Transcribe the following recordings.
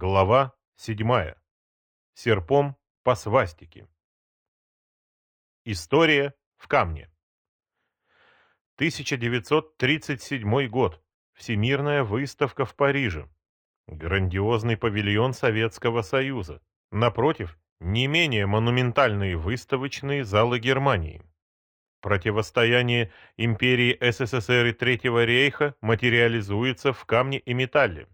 Глава 7. Серпом по свастике. История в камне. 1937 год. Всемирная выставка в Париже. Грандиозный павильон Советского Союза. Напротив, не менее монументальные выставочные залы Германии. Противостояние империи СССР и Третьего рейха материализуется в камне и металле.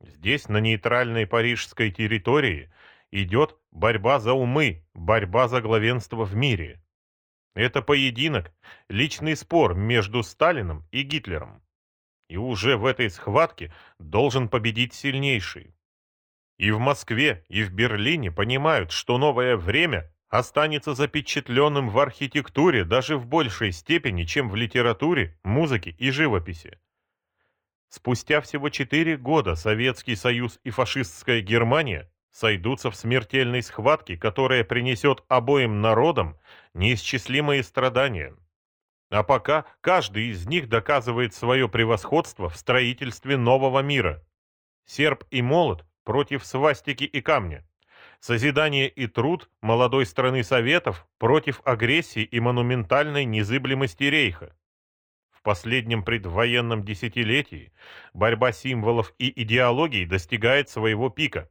Здесь, на нейтральной парижской территории, идет борьба за умы, борьба за главенство в мире. Это поединок, личный спор между Сталином и Гитлером. И уже в этой схватке должен победить сильнейший. И в Москве, и в Берлине понимают, что новое время останется запечатленным в архитектуре даже в большей степени, чем в литературе, музыке и живописи. Спустя всего четыре года Советский Союз и фашистская Германия сойдутся в смертельной схватке, которая принесет обоим народам неисчислимые страдания. А пока каждый из них доказывает свое превосходство в строительстве нового мира. Серп и молот против свастики и камня. Созидание и труд молодой страны Советов против агрессии и монументальной незыблемости рейха. В последнем предвоенном десятилетии борьба символов и идеологий достигает своего пика.